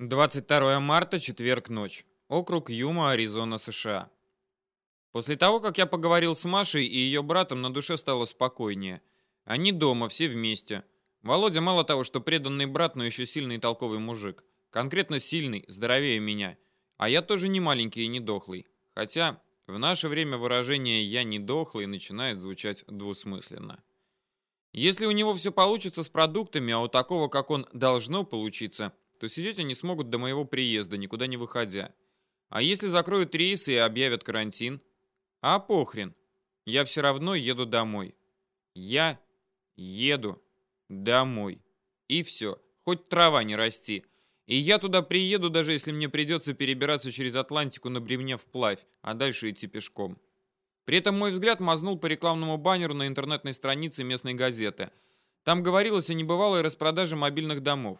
22 марта, четверг, ночь. Округ Юма, Аризона, США. После того, как я поговорил с Машей и ее братом, на душе стало спокойнее. Они дома, все вместе. Володя мало того, что преданный брат, но еще сильный и толковый мужик. Конкретно сильный, здоровее меня. А я тоже не маленький и не дохлый. Хотя в наше время выражение «я не дохлый» начинает звучать двусмысленно. Если у него все получится с продуктами, а у такого, как он, должно получиться – то сидеть они смогут до моего приезда, никуда не выходя. А если закроют рейсы и объявят карантин? А похрен. Я все равно еду домой. Я еду домой. И все. Хоть трава не расти. И я туда приеду, даже если мне придется перебираться через Атлантику на бремне вплавь, а дальше идти пешком. При этом мой взгляд мазнул по рекламному баннеру на интернетной странице местной газеты. Там говорилось о небывалой распродаже мобильных домов.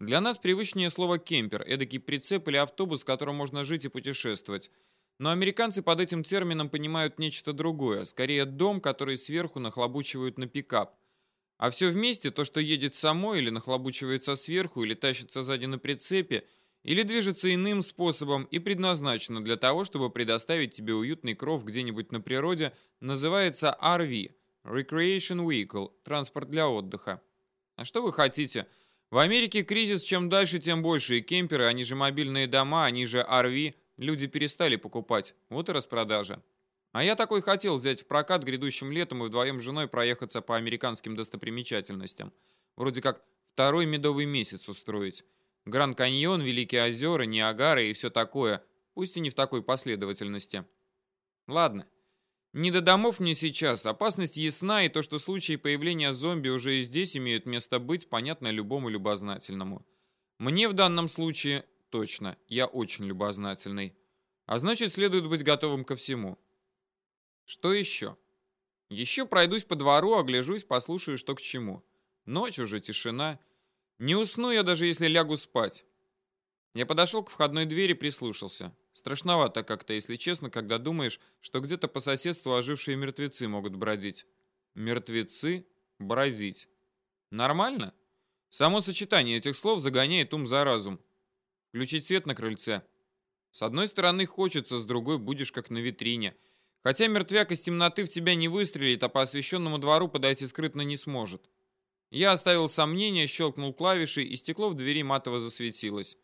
Для нас привычнее слово «кемпер», эдакий прицеп или автобус, в котором можно жить и путешествовать. Но американцы под этим термином понимают нечто другое, скорее дом, который сверху нахлобучивают на пикап. А все вместе, то, что едет само или нахлобучивается сверху, или тащится сзади на прицепе, или движется иным способом и предназначено для того, чтобы предоставить тебе уютный кров где-нибудь на природе, называется RV – Recreation Vehicle – транспорт для отдыха. А что вы хотите – в Америке кризис чем дальше, тем больше, и кемперы, они же мобильные дома, они же RV, люди перестали покупать. Вот и распродажа. А я такой хотел взять в прокат грядущим летом и вдвоем с женой проехаться по американским достопримечательностям. Вроде как второй медовый месяц устроить. Гранд Каньон, Великие озера, Ниагара и все такое, пусть и не в такой последовательности. Ладно, не до домов мне сейчас. Опасность ясна, и то, что случаи появления зомби уже и здесь имеют место быть, понятно любому любознательному. Мне в данном случае точно, я очень любознательный. А значит, следует быть готовым ко всему. Что еще? Еще пройдусь по двору, огляжусь, послушаю, что к чему. Ночь уже, тишина. Не усну я даже, если лягу спать. Я подошел к входной двери, прислушался. Страшновато как-то, если честно, когда думаешь, что где-то по соседству ожившие мертвецы могут бродить. Мертвецы бродить. Нормально? Само сочетание этих слов загоняет ум за разум. Включить свет на крыльце. С одной стороны хочется, с другой будешь как на витрине. Хотя мертвяк из темноты в тебя не выстрелит, а по освещенному двору подойти скрытно не сможет. Я оставил сомнения, щелкнул клавишей, и стекло в двери матово засветилось.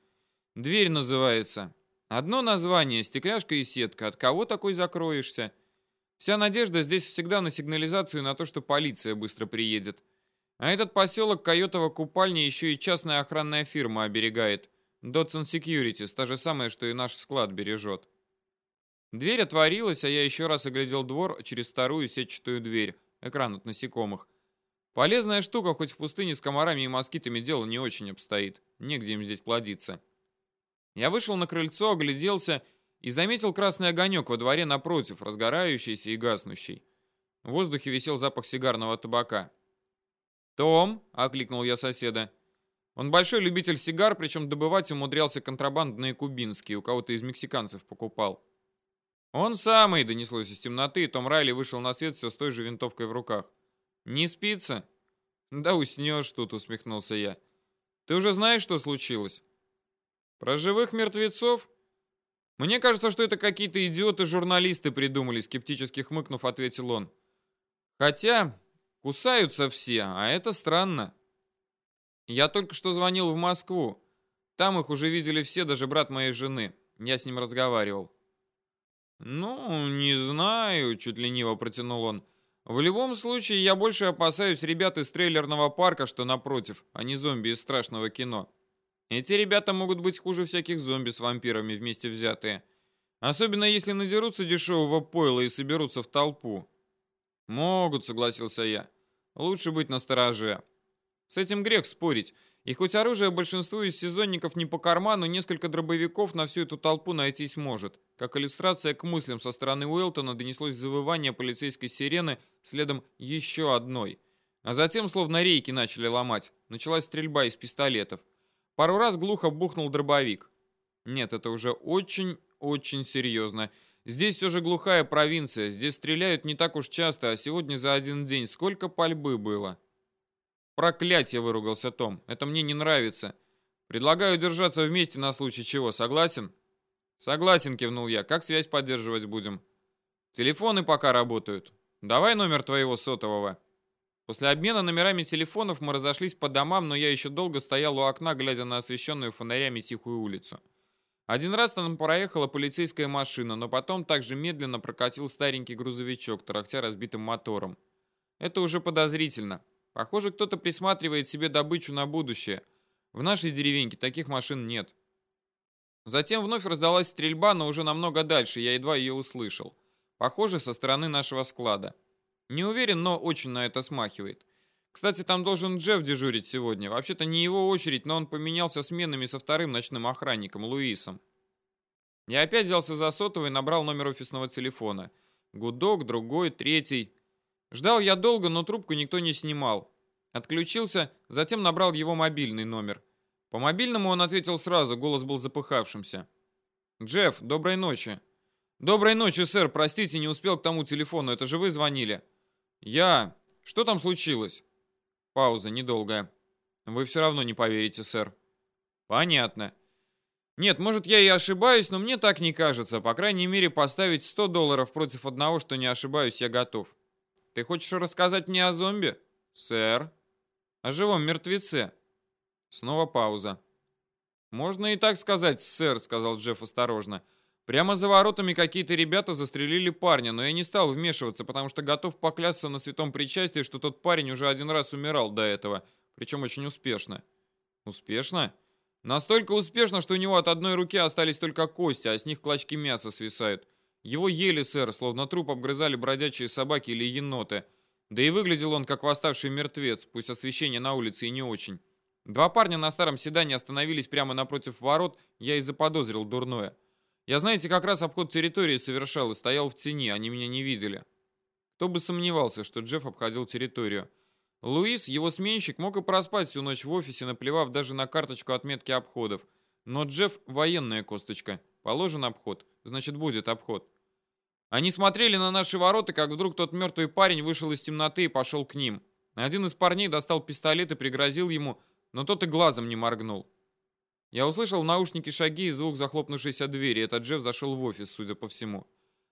Дверь называется. Одно название, стекляшка и сетка. От кого такой закроешься? Вся надежда здесь всегда на сигнализацию на то, что полиция быстро приедет. А этот поселок Койотова купальня еще и частная охранная фирма оберегает. Dodson Securities, та же самая, что и наш склад бережет. Дверь отворилась, а я еще раз оглядел двор через вторую сетчатую дверь. Экран от насекомых. Полезная штука, хоть в пустыне с комарами и москитами дело не очень обстоит. Негде им здесь плодиться. Я вышел на крыльцо, огляделся и заметил красный огонек во дворе напротив, разгорающийся и гаснущий. В воздухе висел запах сигарного табака. «Том!» — окликнул я соседа. Он большой любитель сигар, причем добывать умудрялся контрабандные кубинские, у кого-то из мексиканцев покупал. «Он самый!» — донеслось из темноты, и Том Райли вышел на свет все с той же винтовкой в руках. «Не спится?» «Да уснешь тут», — усмехнулся я. «Ты уже знаешь, что случилось?» Про живых мертвецов? Мне кажется, что это какие-то идиоты-журналисты придумали, скептически хмыкнув, ответил он. Хотя кусаются все, а это странно. Я только что звонил в Москву. Там их уже видели все, даже брат моей жены. Я с ним разговаривал. «Ну, не знаю», — чуть лениво протянул он. «В любом случае, я больше опасаюсь ребят из трейлерного парка, что напротив, а не зомби из страшного кино. Эти ребята могут быть хуже всяких зомби с вампирами вместе взятые. Особенно если надерутся дешевого пойла и соберутся в толпу. Могут, согласился я. Лучше быть настороже. С этим грех спорить. И хоть оружие большинству из сезонников не по карману, несколько дробовиков на всю эту толпу найтись может. Как иллюстрация к мыслям со стороны Уэлтона донеслось завывание полицейской сирены, следом еще одной. А затем словно рейки начали ломать. Началась стрельба из пистолетов. Пару раз глухо бухнул дробовик. Нет, это уже очень-очень серьезно. Здесь все же глухая провинция, здесь стреляют не так уж часто, а сегодня за один день сколько пальбы было. Проклятие, выругался Том. Это мне не нравится. Предлагаю держаться вместе на случай чего, согласен? Согласен, кивнул я. Как связь поддерживать будем? Телефоны пока работают. Давай номер твоего сотового. После обмена номерами телефонов мы разошлись по домам, но я еще долго стоял у окна, глядя на освещенную фонарями тихую улицу. Один раз там проехала полицейская машина, но потом также медленно прокатил старенький грузовичок, тарахтя разбитым мотором. Это уже подозрительно. Похоже, кто-то присматривает себе добычу на будущее. В нашей деревеньке таких машин нет. Затем вновь раздалась стрельба, но уже намного дальше, я едва ее услышал. Похоже, со стороны нашего склада. Не уверен, но очень на это смахивает. Кстати, там должен Джефф дежурить сегодня. Вообще-то не его очередь, но он поменялся сменами со вторым ночным охранником, Луисом. Я опять взялся за сотовый и набрал номер офисного телефона. Гудок, другой, третий. Ждал я долго, но трубку никто не снимал. Отключился, затем набрал его мобильный номер. По мобильному он ответил сразу, голос был запыхавшимся. «Джефф, доброй ночи». «Доброй ночи, сэр, простите, не успел к тому телефону, это же вы звонили?» «Я... Что там случилось?» Пауза, недолгая. «Вы все равно не поверите, сэр». «Понятно». «Нет, может, я и ошибаюсь, но мне так не кажется. По крайней мере, поставить 100 долларов против одного, что не ошибаюсь, я готов. Ты хочешь рассказать мне о зомби?» «Сэр». «О живом мертвеце». Снова пауза. «Можно и так сказать, сэр», — сказал Джефф осторожно. Прямо за воротами какие-то ребята застрелили парня, но я не стал вмешиваться, потому что готов поклясться на святом причастии, что тот парень уже один раз умирал до этого, причем очень успешно. Успешно? Настолько успешно, что у него от одной руки остались только кости, а с них клочки мяса свисают. Его ели, сэр, словно труп обгрызали бродячие собаки или еноты. Да и выглядел он как восставший мертвец, пусть освещение на улице и не очень. Два парня на старом седане остановились прямо напротив ворот, я и заподозрил дурное. Я, знаете, как раз обход территории совершал и стоял в тени, они меня не видели. Кто бы сомневался, что Джефф обходил территорию. Луис, его сменщик, мог и проспать всю ночь в офисе, наплевав даже на карточку отметки обходов. Но Джефф — военная косточка. Положен обход, значит, будет обход. Они смотрели на наши ворота, как вдруг тот мертвый парень вышел из темноты и пошел к ним. Один из парней достал пистолет и пригрозил ему, но тот и глазом не моргнул. Я услышал в наушнике шаги и звук захлопнувшейся двери. Этот Джефф зашел в офис, судя по всему.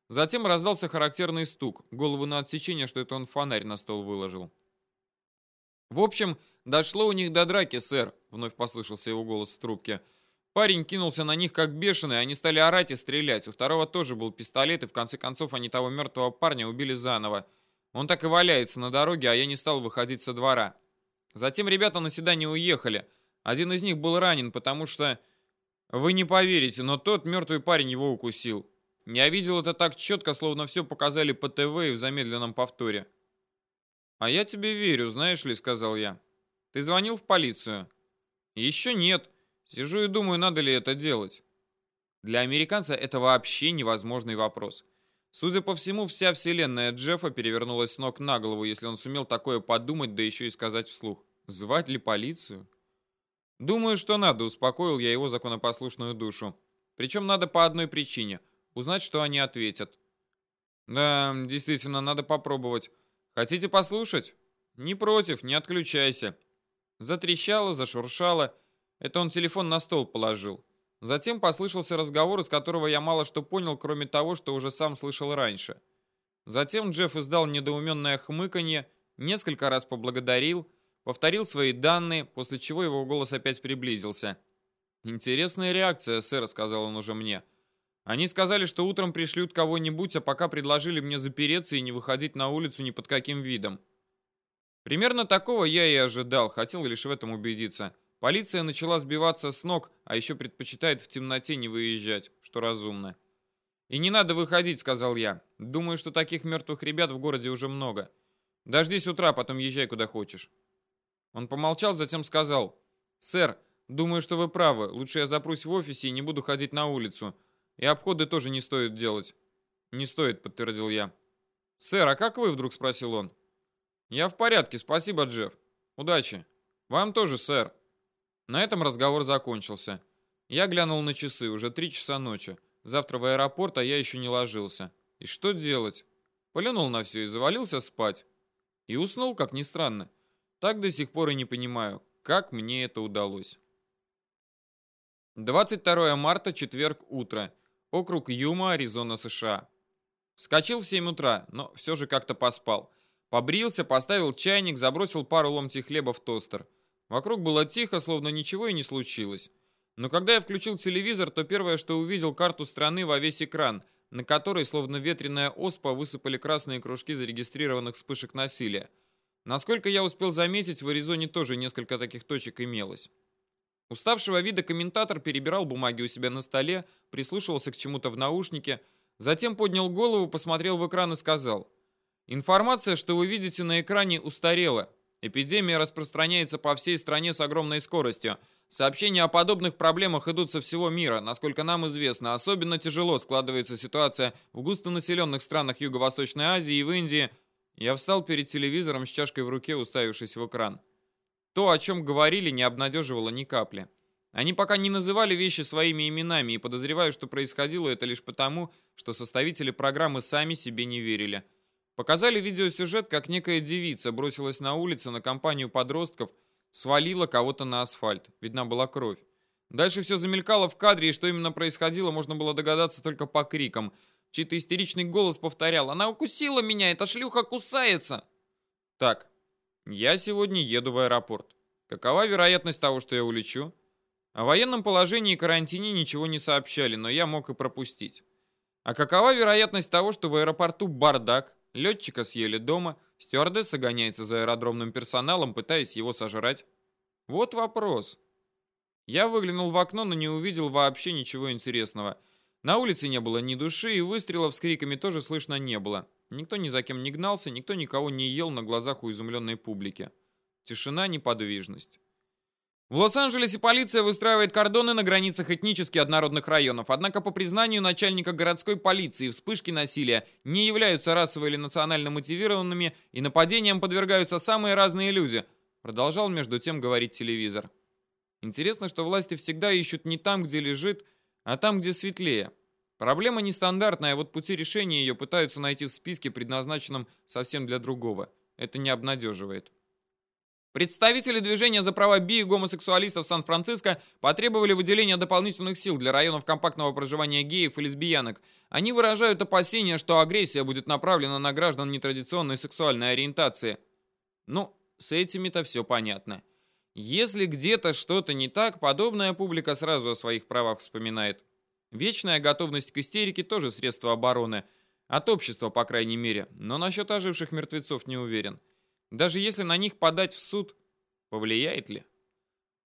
Затем раздался характерный стук. Голову на отсечение, что это он фонарь на стол выложил. «В общем, дошло у них до драки, сэр», — вновь послышался его голос в трубке. Парень кинулся на них как бешеный, они стали орать и стрелять. У второго тоже был пистолет, и в конце концов они того мертвого парня убили заново. Он так и валяется на дороге, а я не стал выходить со двора. Затем ребята на седане уехали — один из них был ранен, потому что... Вы не поверите, но тот мертвый парень его укусил. Я видел это так четко, словно все показали по ТВ и в замедленном повторе. «А я тебе верю, знаешь ли», — сказал я. «Ты звонил в полицию?» «Еще нет. Сижу и думаю, надо ли это делать». Для американца это вообще невозможный вопрос. Судя по всему, вся вселенная Джеффа перевернулась с ног на голову, если он сумел такое подумать, да еще и сказать вслух. Звать ли полицию? Думаю, что надо, успокоил я его законопослушную душу. Причем надо по одной причине. Узнать, что они ответят. Да, действительно, надо попробовать. Хотите послушать? Не против, не отключайся. Затрещало, зашуршало. Это он телефон на стол положил. Затем послышался разговор, из которого я мало что понял, кроме того, что уже сам слышал раньше. Затем Джефф издал недоуменное хмыканье, несколько раз поблагодарил, Повторил свои данные, после чего его голос опять приблизился. «Интересная реакция, сэр», — сказал он уже мне. «Они сказали, что утром пришлют кого-нибудь, а пока предложили мне запереться и не выходить на улицу ни под каким видом». Примерно такого я и ожидал, хотел лишь в этом убедиться. Полиция начала сбиваться с ног, а еще предпочитает в темноте не выезжать, что разумно. «И не надо выходить», — сказал я. «Думаю, что таких мертвых ребят в городе уже много. Дождись утра, потом езжай куда хочешь». Он помолчал, затем сказал, «Сэр, думаю, что вы правы. Лучше я запрусь в офисе и не буду ходить на улицу. И обходы тоже не стоит делать». «Не стоит», — подтвердил я. «Сэр, а как вы вдруг?» — спросил он. «Я в порядке, спасибо, Джефф. Удачи. Вам тоже, сэр». На этом разговор закончился. Я глянул на часы, уже три часа ночи. Завтра в аэропорт, а я еще не ложился. И что делать? Плюнул на все и завалился спать. И уснул, как ни странно. Так до сих пор и не понимаю, как мне это удалось. 22 марта, четверг, утро. Округ Юма, Аризона, США. Вскочил в 7 утра, но все же как-то поспал. Побрился, поставил чайник, забросил пару ломтей хлеба в тостер. Вокруг было тихо, словно ничего и не случилось. Но когда я включил телевизор, то первое, что увидел, карту страны во весь экран, на которой, словно ветреная оспа, высыпали красные кружки зарегистрированных вспышек насилия. Насколько я успел заметить, в Аризоне тоже несколько таких точек имелось. Уставшего вида комментатор перебирал бумаги у себя на столе, прислушивался к чему-то в наушнике, затем поднял голову, посмотрел в экран и сказал «Информация, что вы видите на экране, устарела. Эпидемия распространяется по всей стране с огромной скоростью. Сообщения о подобных проблемах идут со всего мира. Насколько нам известно, особенно тяжело складывается ситуация в густонаселенных странах Юго-Восточной Азии и в Индии. Я встал перед телевизором с чашкой в руке, уставившись в экран. То, о чем говорили, не обнадеживало ни капли. Они пока не называли вещи своими именами, и подозреваю, что происходило это лишь потому, что составители программы сами себе не верили. Показали видеосюжет, как некая девица бросилась на улице на компанию подростков, свалила кого-то на асфальт. Видна была кровь. Дальше все замелькало в кадре, и что именно происходило, можно было догадаться только по крикам. Чей-то истеричный голос повторял «Она укусила меня! Эта шлюха кусается!» Так, я сегодня еду в аэропорт. Какова вероятность того, что я улечу? О военном положении и карантине ничего не сообщали, но я мог и пропустить. А какова вероятность того, что в аэропорту бардак, Летчика съели дома, стюардесса гоняется за аэродромным персоналом, пытаясь его сожрать. Вот вопрос. Я выглянул в окно, но не увидел вообще ничего интересного. На улице не было ни души, и выстрелов с криками тоже слышно не было. Никто ни за кем не гнался, никто никого не ел на глазах у изумленной публики. Тишина, неподвижность. В Лос-Анджелесе полиция выстраивает кордоны на границах этнически однородных районов, однако по признанию начальника городской полиции вспышки насилия не являются расово или национально мотивированными и нападениям подвергаются самые разные люди, продолжал между тем говорить телевизор. Интересно, что власти всегда ищут не там, где лежит, а там, где светлее. Проблема нестандартная, а вот пути решения ее пытаются найти в списке, предназначенном совсем для другого. Это не обнадеживает. Представители движения за права би и гомосексуалистов Сан-Франциско потребовали выделения дополнительных сил для районов компактного проживания геев и лесбиянок. Они выражают опасения, что агрессия будет направлена на граждан нетрадиционной сексуальной ориентации. Ну, с этими-то все понятно. Если где-то что-то не так, подобная публика сразу о своих правах вспоминает. Вечная готовность к истерике тоже средство обороны. От общества, по крайней мере. Но насчет оживших мертвецов не уверен. Даже если на них подать в суд, повлияет ли?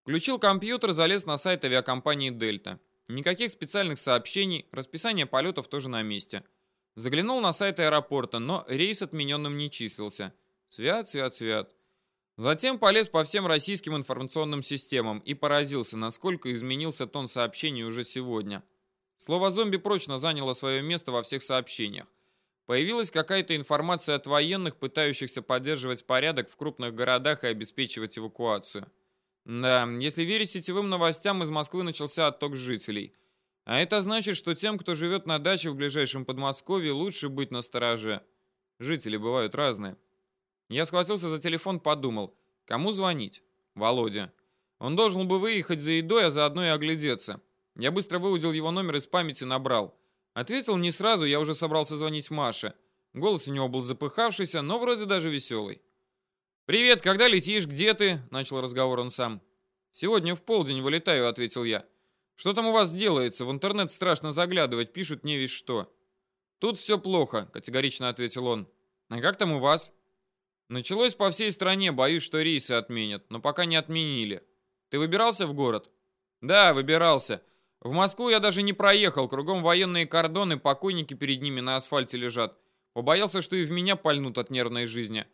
Включил компьютер, залез на сайт авиакомпании «Дельта». Никаких специальных сообщений, расписание полетов тоже на месте. Заглянул на сайт аэропорта, но рейс отмененным не числился. Свят, свят, свят. Затем полез по всем российским информационным системам и поразился, насколько изменился тон сообщений уже сегодня. Слово «зомби» прочно заняло свое место во всех сообщениях. Появилась какая-то информация от военных, пытающихся поддерживать порядок в крупных городах и обеспечивать эвакуацию. Да, если верить сетевым новостям, из Москвы начался отток жителей. А это значит, что тем, кто живет на даче в ближайшем Подмосковье, лучше быть настороже. Жители бывают разные. Я схватился за телефон, подумал, кому звонить? Володя. Он должен бы выехать за едой, а заодно и оглядеться. Я быстро выудил его номер из памяти, набрал. Ответил не сразу, я уже собрался звонить Маше. Голос у него был запыхавшийся, но вроде даже веселый. «Привет, когда летишь? Где ты?» — начал разговор он сам. «Сегодня в полдень вылетаю», — ответил я. «Что там у вас делается? В интернет страшно заглядывать, пишут не весь что». «Тут все плохо», — категорично ответил он. «А как там у вас?» «Началось по всей стране, боюсь, что рейсы отменят, но пока не отменили. Ты выбирался в город?» «Да, выбирался. В Москву я даже не проехал, кругом военные кордоны, покойники перед ними на асфальте лежат. Побоялся, что и в меня пальнут от нервной жизни.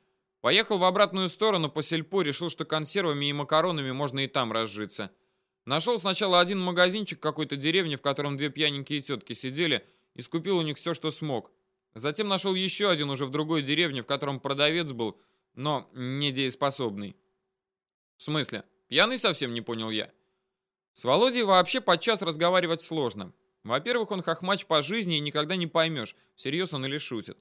Поехал в обратную сторону по сельпо, решил, что консервами и макаронами можно и там разжиться. Нашел сначала один магазинчик какой-то деревни, в котором две пьяненькие тетки сидели, и скупил у них все, что смог. Затем нашел еще один уже в другой деревне, в котором продавец был, но недееспособный. В смысле? Пьяный совсем не понял я. С Володей вообще подчас разговаривать сложно. Во-первых, он хохмач по жизни и никогда не поймешь, всерьез он или шутит.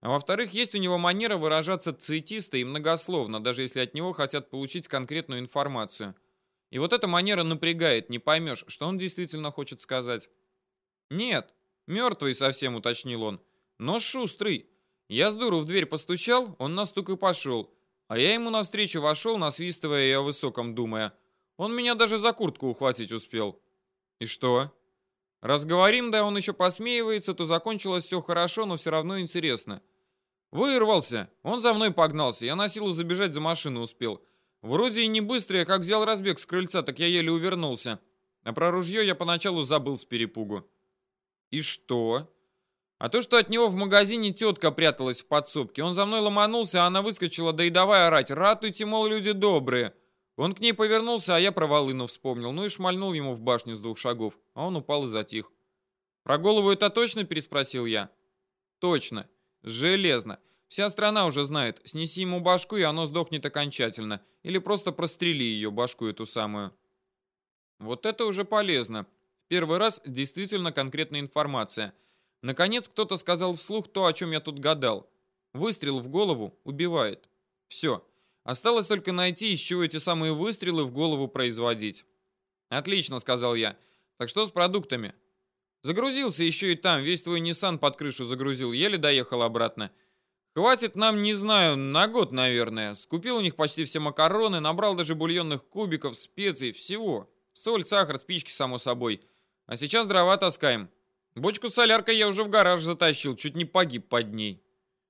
А во-вторых, есть у него манера выражаться цветисто и многословно, даже если от него хотят получить конкретную информацию. И вот эта манера напрягает, не поймешь, что он действительно хочет сказать. «Нет, мертвый совсем», — уточнил он. «Но шустрый. Я с дуру в дверь постучал, он на стук и пошел. А я ему навстречу вошел, насвистывая и о высоком думая. Он меня даже за куртку ухватить успел». «И что?» Разговорим, да он еще посмеивается, то закончилось все хорошо, но все равно интересно. Вырвался. Он за мной погнался. Я на силу забежать за машину успел. Вроде и не быстро, я как взял разбег с крыльца, так я еле увернулся. А про ружье я поначалу забыл с перепугу. И что? А то, что от него в магазине тетка пряталась в подсобке. Он за мной ломанулся, а она выскочила, да и давай орать. Ратуйте, мол, люди добрые. Он к ней повернулся, а я про волыну вспомнил. Ну и шмальнул ему в башню с двух шагов. А он упал и затих. «Про голову это точно?» – переспросил я. «Точно. Железно. Вся страна уже знает. Снеси ему башку, и оно сдохнет окончательно. Или просто прострели ее башку эту самую». Вот это уже полезно. Первый раз действительно конкретная информация. Наконец кто-то сказал вслух то, о чем я тут гадал. Выстрел в голову убивает. Все. Осталось только найти, из чего эти самые выстрелы в голову производить. «Отлично», — сказал я. «Так что с продуктами?» «Загрузился еще и там. Весь твой Nissan под крышу загрузил. Еле доехал обратно. Хватит нам, не знаю, на год, наверное. Скупил у них почти все макароны, набрал даже бульонных кубиков, специй, всего. Соль, сахар, спички, само собой. А сейчас дрова таскаем. Бочку с соляркой я уже в гараж затащил, чуть не погиб под ней».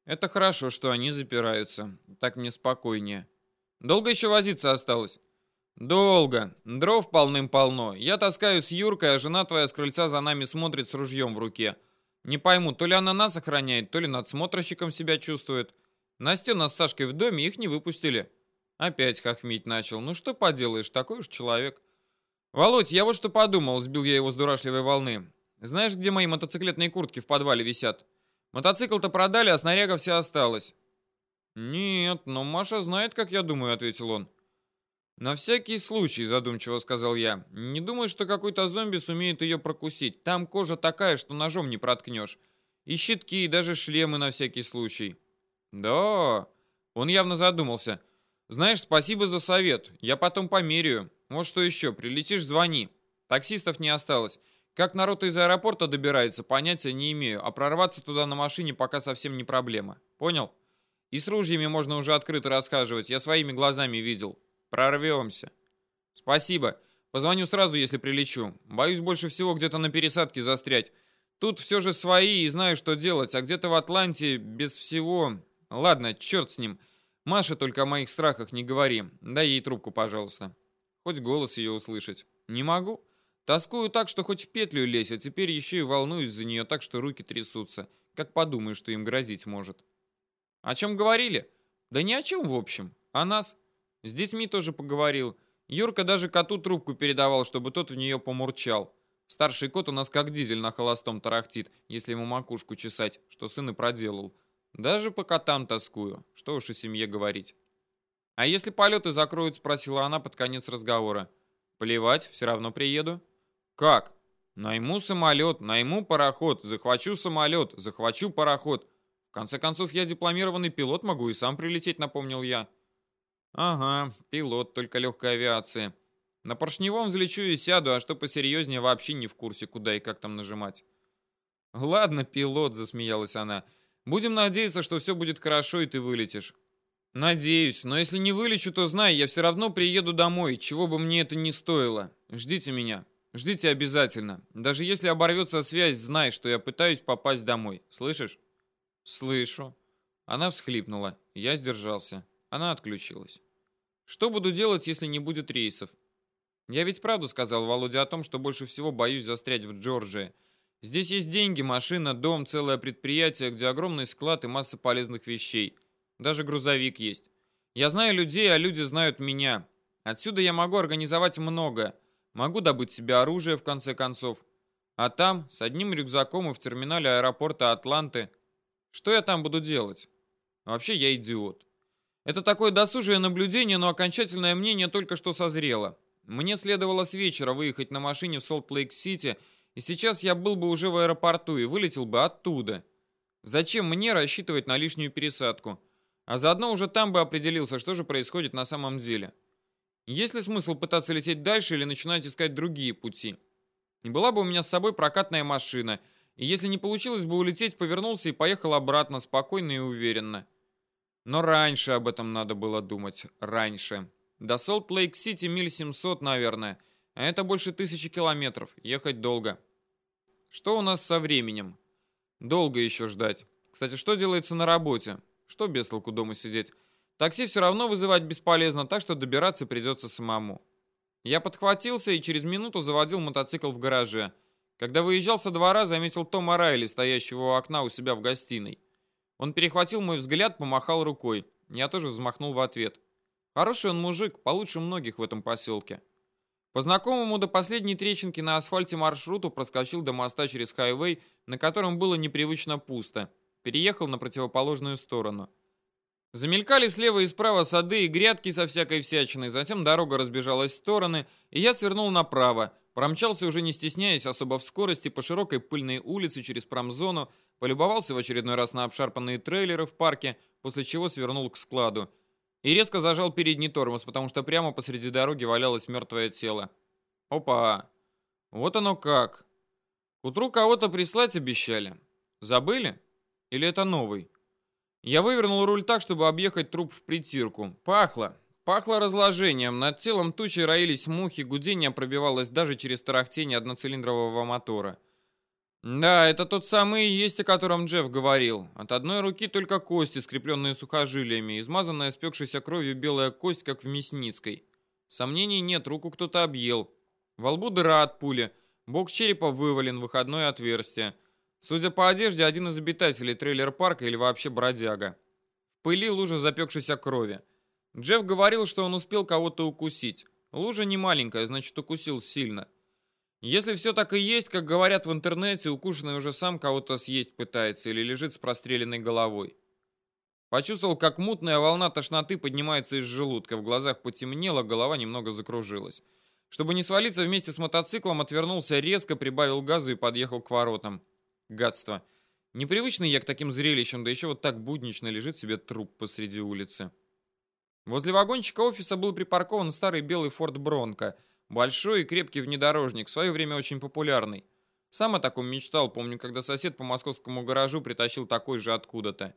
Это хорошо, что они запираются. Так мне спокойнее. Долго еще возиться осталось? Долго. Дров полным-полно. Я таскаю с Юркой, а жена твоя с крыльца за нами смотрит с ружьем в руке. Не пойму, то ли она нас охраняет, то ли надсмотрщиком себя чувствует. Настена с Сашкой в доме, их не выпустили. Опять хохмить начал. Ну что поделаешь, такой уж человек. Володь, я вот что подумал, сбил я его с дурашливой волны. Знаешь, где мои мотоциклетные куртки в подвале висят? Мотоцикл-то продали, а снаряга вся осталась. Нет, но Маша знает, как я думаю, ответил он. На всякий случай, задумчиво сказал я. Не думаю, что какой-то зомби сумеет ее прокусить. Там кожа такая, что ножом не проткнешь. И щитки, и даже шлемы на всякий случай. Да, он явно задумался. Знаешь, спасибо за совет. Я потом померяю. Вот что еще, прилетишь, звони. Таксистов не осталось. Как народ из аэропорта добирается, понятия не имею, а прорваться туда на машине пока совсем не проблема. Понял? И с ружьями можно уже открыто рассказывать, я своими глазами видел. Прорвемся. Спасибо. Позвоню сразу, если прилечу. Боюсь больше всего где-то на пересадке застрять. Тут все же свои и знаю, что делать, а где-то в Атланте без всего... Ладно, черт с ним. Маша только о моих страхах не говори. Дай ей трубку, пожалуйста. Хоть голос ее услышать. Не могу? Тоскую так, что хоть в петлю лезь, а теперь еще и волнуюсь за нее так, что руки трясутся. Как подумаю, что им грозить может. О чем говорили? Да ни о чем, в общем. О нас. С детьми тоже поговорил. Юрка даже коту трубку передавал, чтобы тот в нее помурчал. Старший кот у нас как дизель на холостом тарахтит, если ему макушку чесать, что сын и проделал. Даже по котам тоскую, что уж о семье говорить. «А если полеты закроют?» — спросила она под конец разговора. «Плевать, все равно приеду». Как? Найму самолет, найму пароход, захвачу самолет, захвачу пароход. В конце концов, я дипломированный пилот, могу и сам прилететь, напомнил я. Ага, пилот, только легкой авиации. На поршневом взлечу и сяду, а что посерьезнее, вообще не в курсе, куда и как там нажимать. Ладно, пилот, засмеялась она. Будем надеяться, что все будет хорошо и ты вылетишь. Надеюсь, но если не вылечу, то знай, я все равно приеду домой, чего бы мне это ни стоило. Ждите меня. Ждите обязательно. Даже если оборвется связь, знай, что я пытаюсь попасть домой. Слышишь? Слышу. Она всхлипнула. Я сдержался. Она отключилась. Что буду делать, если не будет рейсов? Я ведь правду сказал Володе о том, что больше всего боюсь застрять в Джорджии. Здесь есть деньги, машина, дом, целое предприятие, где огромный склад и масса полезных вещей. Даже грузовик есть. Я знаю людей, а люди знают меня. Отсюда я могу организовать многое. Могу добыть себе оружие, в конце концов. А там, с одним рюкзаком и в терминале аэропорта Атланты, что я там буду делать? Вообще, я идиот. Это такое досужее наблюдение, но окончательное мнение только что созрело. Мне следовало с вечера выехать на машине в Солт-Лейк-Сити, и сейчас я был бы уже в аэропорту и вылетел бы оттуда. Зачем мне рассчитывать на лишнюю пересадку? А заодно уже там бы определился, что же происходит на самом деле. Есть ли смысл пытаться лететь дальше или начинать искать другие пути? И была бы у меня с собой прокатная машина, и если не получилось бы улететь, повернулся и поехал обратно, спокойно и уверенно. Но раньше об этом надо было думать. Раньше. До Солт-Лейк-Сити миль 700, наверное. А это больше тысячи километров. Ехать долго. Что у нас со временем? Долго еще ждать. Кстати, что делается на работе? Что без толку дома сидеть? Такси все равно вызывать бесполезно, так что добираться придется самому. Я подхватился и через минуту заводил мотоцикл в гараже. Когда выезжал со двора, заметил Тома Райли, стоящего у окна у себя в гостиной. Он перехватил мой взгляд, помахал рукой. Я тоже взмахнул в ответ. Хороший он мужик, получше многих в этом поселке. По знакомому до последней трещинки на асфальте маршруту проскочил до моста через хайвей, на котором было непривычно пусто. Переехал на противоположную сторону. Замелькали слева и справа сады и грядки со всякой всячиной, затем дорога разбежалась в стороны, и я свернул направо, промчался уже не стесняясь особо в скорости по широкой пыльной улице через промзону, полюбовался в очередной раз на обшарпанные трейлеры в парке, после чего свернул к складу. И резко зажал передний тормоз, потому что прямо посреди дороги валялось мертвое тело. Опа! Вот оно как! К утру кого-то прислать обещали. Забыли? Или это новый? Я вывернул руль так, чтобы объехать труп в притирку. Пахло. Пахло разложением. Над телом тучи роились мухи, гудение пробивалось даже через тарахтение одноцилиндрового мотора. Да, это тот самый есть, о котором Джефф говорил. От одной руки только кости, скрепленные сухожилиями, измазанная спекшейся кровью белая кость, как в Мясницкой. Сомнений нет, руку кто-то объел. Во лбу дыра от пули, бок черепа вывален, выходное отверстие. Судя по одежде, один из обитателей трейлер-парка или вообще бродяга. В пыли лужа запекшейся крови. Джефф говорил, что он успел кого-то укусить. Лужа не маленькая, значит укусил сильно. Если все так и есть, как говорят в интернете, укушенный уже сам кого-то съесть пытается или лежит с простреленной головой. Почувствовал, как мутная волна тошноты поднимается из желудка, в глазах потемнело, голова немного закружилась. Чтобы не свалиться вместе с мотоциклом, отвернулся резко, прибавил газу и подъехал к воротам. Гадство. Непривычный я к таким зрелищам, да еще вот так буднично лежит себе труп посреди улицы. Возле вагончика офиса был припаркован старый белый Форд Бронко. Большой и крепкий внедорожник, в свое время очень популярный. Сам о таком мечтал, помню, когда сосед по московскому гаражу притащил такой же откуда-то.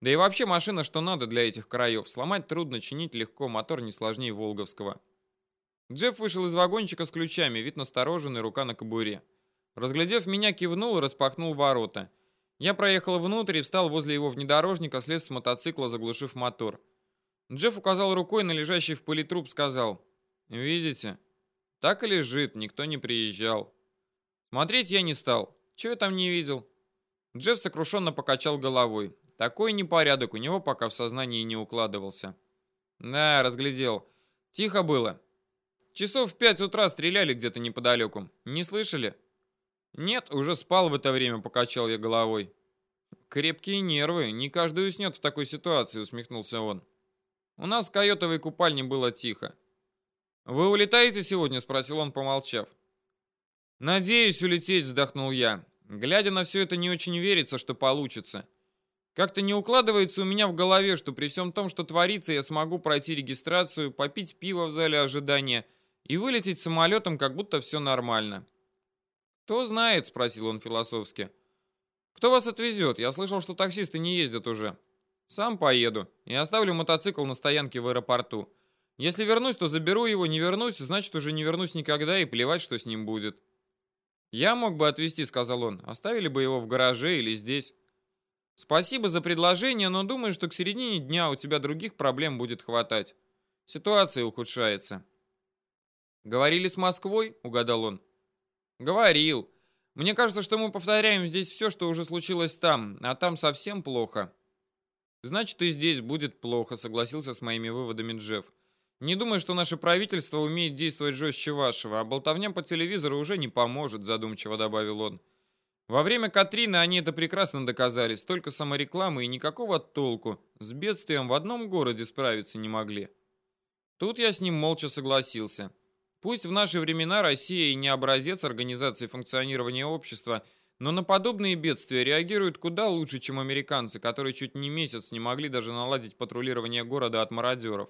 Да и вообще машина что надо для этих краев. Сломать трудно, чинить легко, мотор не сложнее Волговского. Джефф вышел из вагончика с ключами, вид настороженный, рука на кобуре. Разглядев меня, кивнул и распахнул ворота. Я проехал внутрь и встал возле его внедорожника, слез с мотоцикла, заглушив мотор. Джефф указал рукой на лежащий в пыли труп, сказал, «Видите? Так и лежит, никто не приезжал». Смотреть я не стал. Чего я там не видел? Джефф сокрушенно покачал головой. Такой непорядок у него пока в сознании не укладывался. Да, разглядел. Тихо было. Часов в пять утра стреляли где-то неподалеку. Не слышали? «Нет, уже спал в это время», — покачал я головой. «Крепкие нервы, не каждый уснет в такой ситуации», — усмехнулся он. «У нас в койотовой купальне было тихо». «Вы улетаете сегодня?» — спросил он, помолчав. «Надеюсь улететь», — вздохнул я. Глядя на все это, не очень верится, что получится. Как-то не укладывается у меня в голове, что при всем том, что творится, я смогу пройти регистрацию, попить пиво в зале ожидания и вылететь самолетом, как будто все нормально. «Кто знает?» — спросил он философски. «Кто вас отвезет? Я слышал, что таксисты не ездят уже». «Сам поеду и оставлю мотоцикл на стоянке в аэропорту. Если вернусь, то заберу его, не вернусь, значит, уже не вернусь никогда и плевать, что с ним будет». «Я мог бы отвезти», — сказал он. «Оставили бы его в гараже или здесь». «Спасибо за предложение, но думаю, что к середине дня у тебя других проблем будет хватать. Ситуация ухудшается». «Говорили с Москвой?» — угадал он. Говорил. Мне кажется, что мы повторяем здесь все, что уже случилось там, а там совсем плохо. Значит, и здесь будет плохо, согласился с моими выводами Джефф. Не думаю, что наше правительство умеет действовать жестче вашего, а болтовня по телевизору уже не поможет, задумчиво добавил он. Во время Катрины они это прекрасно доказали. Столько саморекламы и никакого толку. С бедствием в одном городе справиться не могли. Тут я с ним молча согласился. Пусть в наши времена Россия и не образец организации функционирования общества, но на подобные бедствия реагируют куда лучше, чем американцы, которые чуть не месяц не могли даже наладить патрулирование города от мародеров.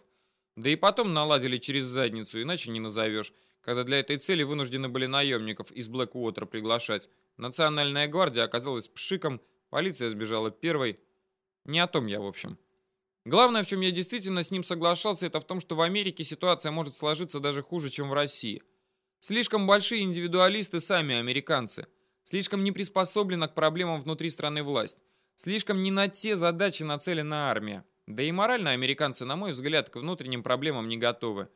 Да и потом наладили через задницу, иначе не назовешь, когда для этой цели вынуждены были наемников из Блэквотера приглашать. Национальная гвардия оказалась пшиком, полиция сбежала первой. Не о том я, в общем. Главное, в чем я действительно с ним соглашался, это в том, что в Америке ситуация может сложиться даже хуже, чем в России. Слишком большие индивидуалисты сами американцы. Слишком не приспособлена к проблемам внутри страны власть. Слишком не на те задачи нацелена армия. Да и морально американцы, на мой взгляд, к внутренним проблемам не готовы.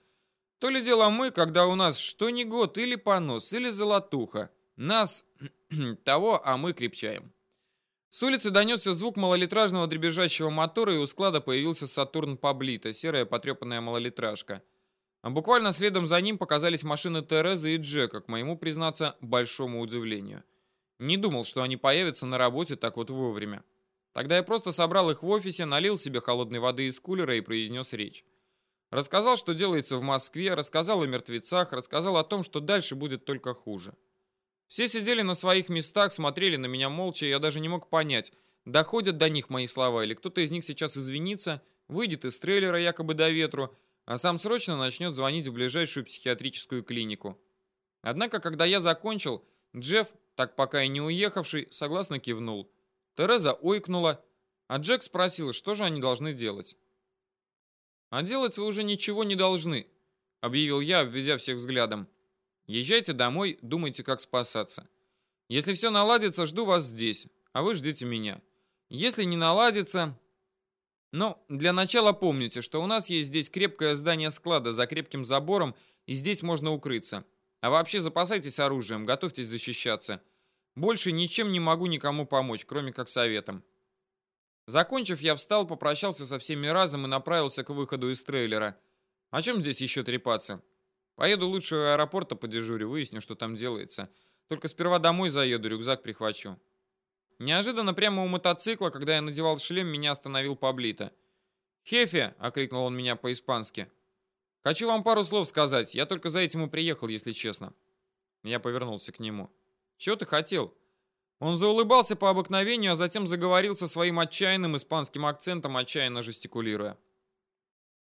То ли дело мы, когда у нас что ни год, или понос, или золотуха. Нас того, а мы крепчаем. С улицы донесся звук малолитражного дребезжащего мотора, и у склада появился Сатурн Паблита, серая потрепанная малолитражка. А буквально следом за ним показались машины Терезы и Джека, к моему, признаться, большому удивлению. Не думал, что они появятся на работе так вот вовремя. Тогда я просто собрал их в офисе, налил себе холодной воды из кулера и произнес речь. Рассказал, что делается в Москве, рассказал о мертвецах, рассказал о том, что дальше будет только хуже. Все сидели на своих местах, смотрели на меня молча, я даже не мог понять, доходят до них мои слова, или кто-то из них сейчас извинится, выйдет из трейлера якобы до ветру, а сам срочно начнет звонить в ближайшую психиатрическую клинику. Однако, когда я закончил, Джефф, так пока и не уехавший, согласно кивнул. Тереза ойкнула, а Джек спросил, что же они должны делать. «А делать вы уже ничего не должны», — объявил я, обведя всех взглядом. Езжайте домой, думайте, как спасаться. Если все наладится, жду вас здесь, а вы ждите меня. Если не наладится... Но для начала помните, что у нас есть здесь крепкое здание склада за крепким забором, и здесь можно укрыться. А вообще запасайтесь оружием, готовьтесь защищаться. Больше ничем не могу никому помочь, кроме как советом. Закончив, я встал, попрощался со всеми разом и направился к выходу из трейлера. О чем здесь еще трепаться? Поеду лучше у аэропорта по дежурю, выясню, что там делается. Только сперва домой заеду, рюкзак прихвачу. Неожиданно прямо у мотоцикла, когда я надевал шлем, меня остановил Паблито. «Хефе!» — окрикнул он меня по-испански. «Хочу вам пару слов сказать. Я только за этим и приехал, если честно». Я повернулся к нему. «Чего ты хотел?» Он заулыбался по обыкновению, а затем заговорил со своим отчаянным испанским акцентом, отчаянно жестикулируя.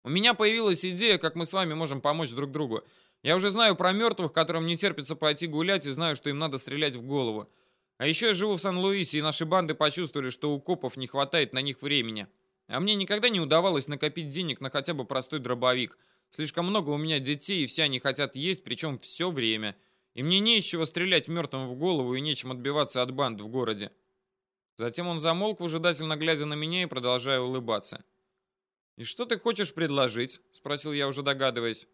У меня появилась идея, как мы с вами можем помочь друг другу. Я уже знаю про мертвых, которым не терпится пойти гулять, и знаю, что им надо стрелять в голову. А еще я живу в Сан-Луисе, и наши банды почувствовали, что у копов не хватает на них времени. А мне никогда не удавалось накопить денег на хотя бы простой дробовик. Слишком много у меня детей, и все они хотят есть, причем все время. И мне не из чего стрелять мертвым в голову и нечем отбиваться от банд в городе. Затем он замолк, выжидательно глядя на меня и продолжая улыбаться. «И что ты хочешь предложить?» — спросил я, уже догадываясь.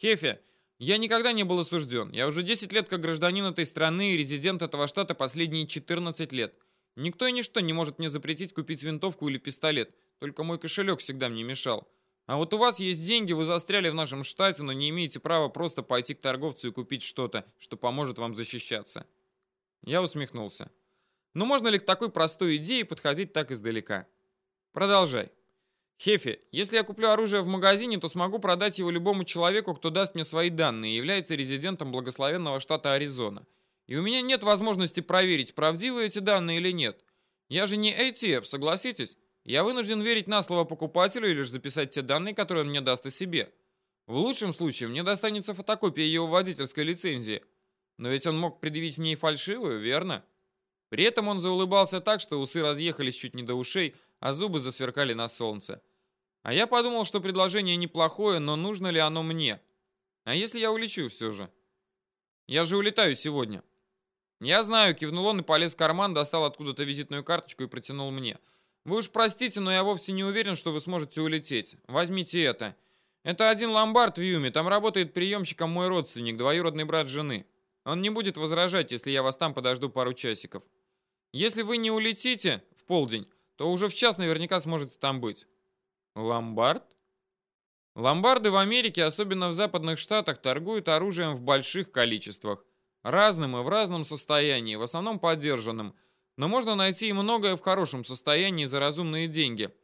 «Хефе, я никогда не был осужден. Я уже 10 лет как гражданин этой страны и резидент этого штата последние 14 лет. Никто и ничто не может мне запретить купить винтовку или пистолет. Только мой кошелек всегда мне мешал. А вот у вас есть деньги, вы застряли в нашем штате, но не имеете права просто пойти к торговцу и купить что-то, что поможет вам защищаться». Я усмехнулся. «Ну можно ли к такой простой идее подходить так издалека?» «Продолжай». Хефе, если я куплю оружие в магазине, то смогу продать его любому человеку, кто даст мне свои данные и является резидентом благословенного штата Аризона. И у меня нет возможности проверить, правдивы эти данные или нет. Я же не ATF, согласитесь? Я вынужден верить на слово покупателю и лишь записать те данные, которые он мне даст о себе. В лучшем случае мне достанется фотокопия его водительской лицензии. Но ведь он мог предъявить мне и фальшивую, верно? При этом он заулыбался так, что усы разъехались чуть не до ушей, а зубы засверкали на солнце. А я подумал, что предложение неплохое, но нужно ли оно мне? А если я улечу все же? Я же улетаю сегодня. Я знаю, кивнул он и полез в карман, достал откуда-то визитную карточку и протянул мне. Вы уж простите, но я вовсе не уверен, что вы сможете улететь. Возьмите это. Это один ломбард в Юме, там работает приемщиком мой родственник, двоюродный брат жены. Он не будет возражать, если я вас там подожду пару часиков. Если вы не улетите в полдень, то уже в час наверняка сможете там быть. Ломбард? Ломбарды в Америке, особенно в западных штатах, торгуют оружием в больших количествах. Разным и в разном состоянии, в основном подержанным. Но можно найти и многое в хорошем состоянии за разумные деньги.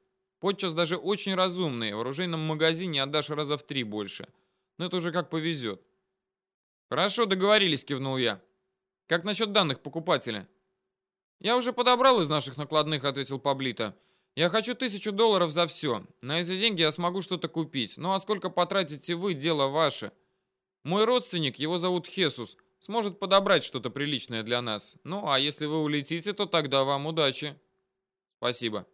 Подчас даже очень разумные. В оружейном магазине отдашь раза в три больше. Но это уже как повезет. «Хорошо, договорились», — кивнул я. «Как насчет данных покупателя?» «Я уже подобрал из наших накладных», — ответил Паблито. Я хочу тысячу долларов за все. На эти деньги я смогу что-то купить. Ну а сколько потратите вы, дело ваше. Мой родственник, его зовут Хесус, сможет подобрать что-то приличное для нас. Ну а если вы улетите, то тогда вам удачи. Спасибо.